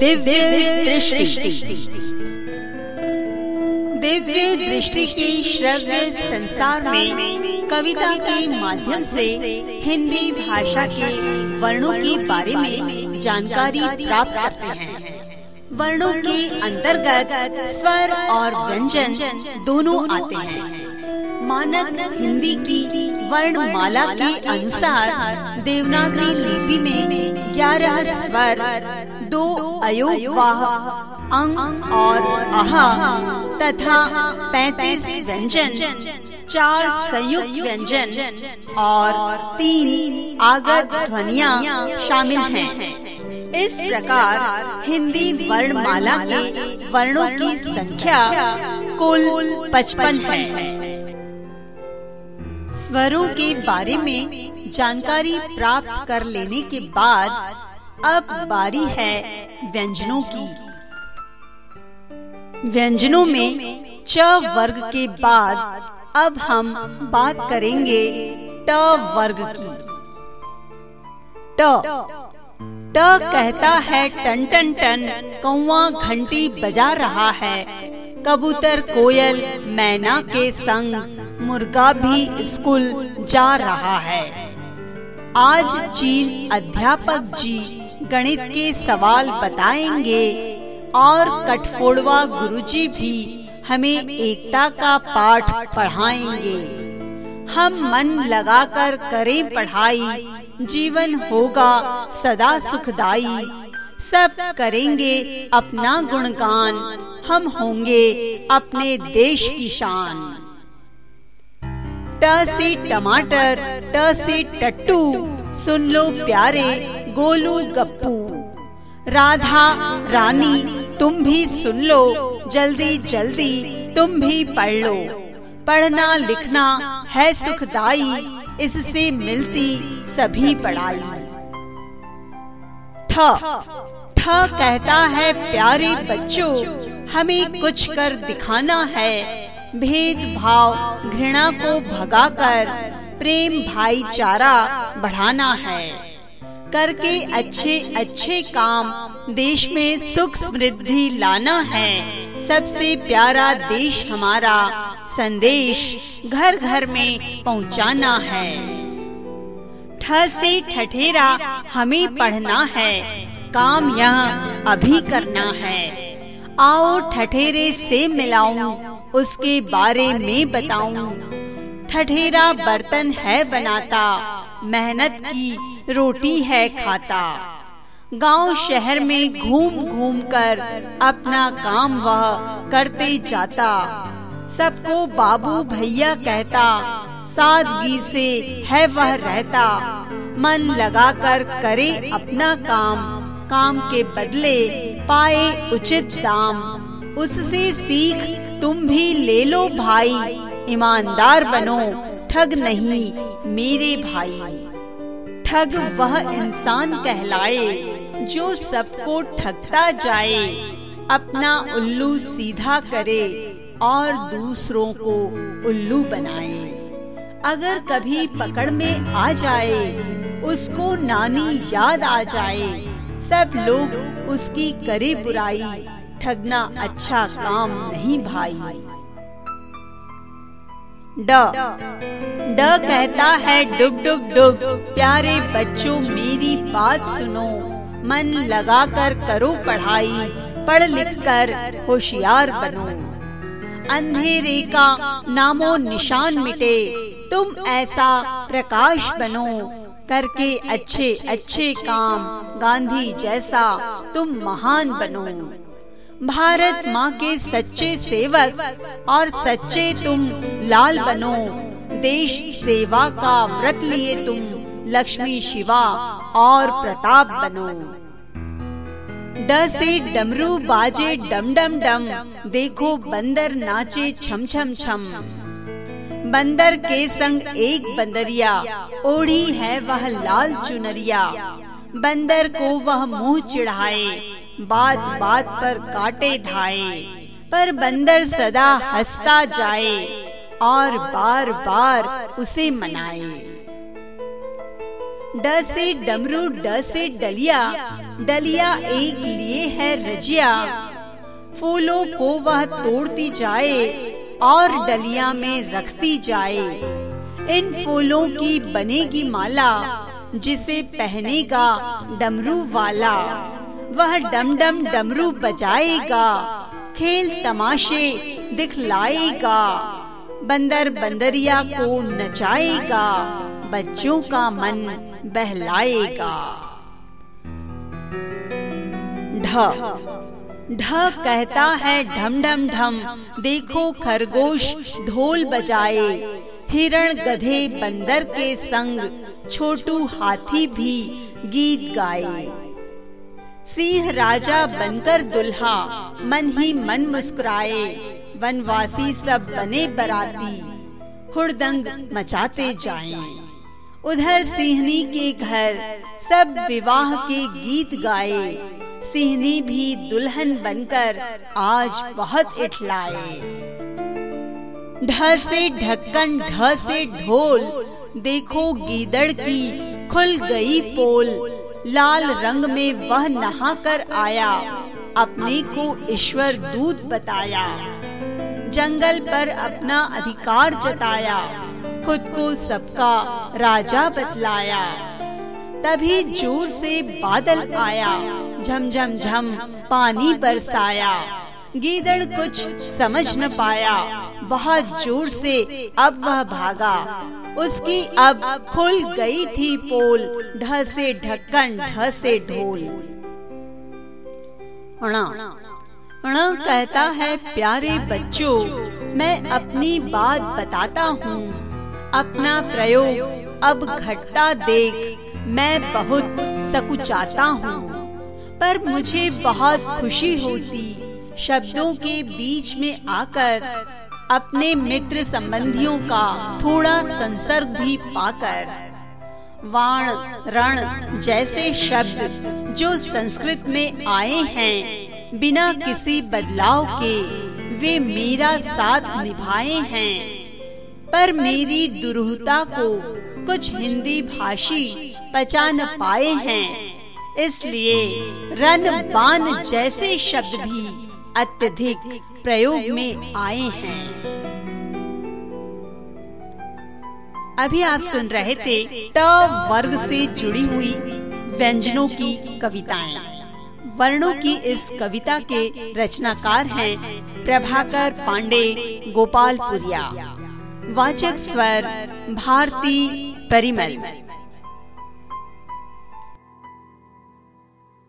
दिव्य दृष्टि दिव्य दृष्टि के श्रव्य संसार में कविता के माध्यम से हिंदी भाषा के वर्णों के बारे में जानकारी प्राप्त करते हैं। वर्णों के अंतर्गत स्वर और व्यंजन दोनों आते हैं। मानक हिंदी की वर्णमाला के अनुसार देवनागरी लिपि में ग्यारह स्वर, दो अयोगवाह, अंग और आहा तथा पैतीस व्यंजन, चार संयुक्त व्यंजन और तीन आगत ध्वनिया शामिल हैं। इस प्रकार हिंदी वर्णमाला के वर्णों की संख्या कुल पचपन है स्वरों के बारे में जानकारी प्राप्त कर लेने के बाद अब बारी है व्यंजनों की। व्यंजनों में च वर्ग के बाद अब हम बात करेंगे ट वर्ग की। ट। ट कहता है टन टन टन कौआ घंटी बजा रहा है, कबूतर कोयल मैना के संग। मुर्गा भी स्कूल जा रहा है। आज चीन अध्यापक जी गणित के सवाल बताएँगे और कठफोड़वा गुरुजी भी हमें एकता का पाठ पढ़ाएँगे। हम मन लगाकर करें पढ़ाई, जीवन होगा सदा सुखदाई। सब करेंगे अपना गुणगान, हम होंगे अपने देश की शान। ट से टमाटर ट से टट्टू। सुन लो प्यारे गोलू गप्पू। राधा, रानी, तुम भी सुन लो। जल्दी जल्दी तुम भी पढ़ लो। पढ़ना, लिखना है सुखदाई, इससे मिलती सभी पढ़ाई। ठ ठ कहता है प्यारे बच्चों, हमें कुछ कर दिखाना है। भेद भाव घृणा को भगाकर प्रेम भाईचारा बढ़ाना है। करके अच्छे अच्छे काम देश में सुख समृद्धि लाना है। सबसे प्यारा देश हमारा संदेश घर घर में पहुंचाना है। ठ से ठठेरा हमें पढ़ना है, काम यह अभी करना है। आओ ठठेरे से मिलाऊं उसके बारे में बताऊँ। ठठेरा बर्तन है बनाता, मेहनत की रोटी है खाता। गाँव शहर में घूम घूम कर अपना काम वह करते जाता। सबको बाबू भैया कहता, सादगी से है वह रहता। मन लगाकर करे अपना काम काम के बदले पाए उचित दाम। उससे सीख तुम भी ले लो भाई। ईमानदार बनो, ठग नहीं मेरे भाई। ठग वह इंसान कहलाए जो सबको ठगता जाए, अपना उल्लू सीधा करे और दूसरों को उल्लू बनाए। अगर कभी पकड़ में आ जाए, उसको नानी याद आ जाए। सब लोग उसकी करे बुराई। ठगना अच्छा काम नहीं भाई। ड। ड कहता है डुग डुग डुग, प्यारे बच्चों, मेरी बात सुनो। मन लगा कर करो पढ़ाई, पढ़ लिख कर होशियार बनो। अंधेरे का नामो निशान मिटे, तुम ऐसा प्रकाश बनो। करके अच्छे अच्छे काम गांधी जैसा तुम महान बनो। भारत माँ के सच्चे सेवक और सच्चे तुम लाल बनो। देश सेवा का व्रत लिए तुम लक्ष्मी शिवा और प्रताप बनो। ड से डमरू बाजे डम डम डम, देखो बंदर नाचे छम छम छम। बंदर के संग एक बंदरिया, ओढ़ी है वह लाल चुनरिया। बंदर को वह मुँह चिढ़ाए बात बात पर काटे धाए, पर बंदर सदा हंसता जाए और बार बार उसे मनाए। ड से डमरू, ड से डलिया डलिया एक लिए है रजिया। फूलों को वह तोड़ती जाए और डलिया में रखती जाए। इन फूलों की बनेगी माला, जिसे पहनेगा डमरू वाला। वह डम डम डमरू बजाएगा, खेल तमाशे दिखलाएगा बंदर बंदरिया को नचाएगा, बच्चों का मन बहलाएगा। ढ ढ कहता है ढम ढम ढम, देखो खरगोश ढोल बजाए, हिरण गधे बंदर के संग, छोटू हाथी भी गीत गाए। सिंह राजा बनकर दुल्हा, मन ही मन मुस्कुराए, वनवासी सब बने बराती, हुड़दंग मचाते जाएँ। उधर सिंहनी के घर सब विवाह के गीत गाए, सिंहनी भी दुल्हन बनकर आज बहुत इठलाए ढ से ढक्कन, ढ से ढोल, देखो गीदड़ की खुल गई पोल लाल रंग में वह नहा कर आया, अपने को ईश्वर दूत बताया। जंगल पर अपना अधिकार जताया, खुद को सबका राजा बतलाया। तभी ज़ोर से बादल आया, झमझम झम पानी बरसाया। गीदड़ कुछ समझ न पाया, बहुत ज़ोर से अब वह भागा। उसकी अब खुल गई थी पोल ढ से ढक्कन ढ से ढोल। कहता है, प्यारे बच्चों, मैं अपनी बात बताता हूँ। अपना प्रयोग अब घटता देख, मैं बहुत सकुचाता हूँ। पर मुझे बहुत खुशी होती, शब्दों के बीच में आकर अपने मित्र संबंधियों का थोड़ा संसर्ग भी पाकर वाण रण जैसे शब्द जो संस्कृत में आए हैं बिना किसी बदलाव के वे मेरा साथ निभाए हैं। पर मेरी दुरूहता को कुछ हिंदी भाषी पचा न पाए हैं। इसलिए रन बान जैसे शब्द भी अत्यधिक प्रयोग में आए हैं। अभी आप सुन रहे थे ट वर्ग से जुड़ी हुई व्यंजनों की कविताएँ। वर्णों की इस कविता के रचनाकार हैं प्रभाकर पांडे गोपालपुरिया वाचक स्वर, भारती परिमल।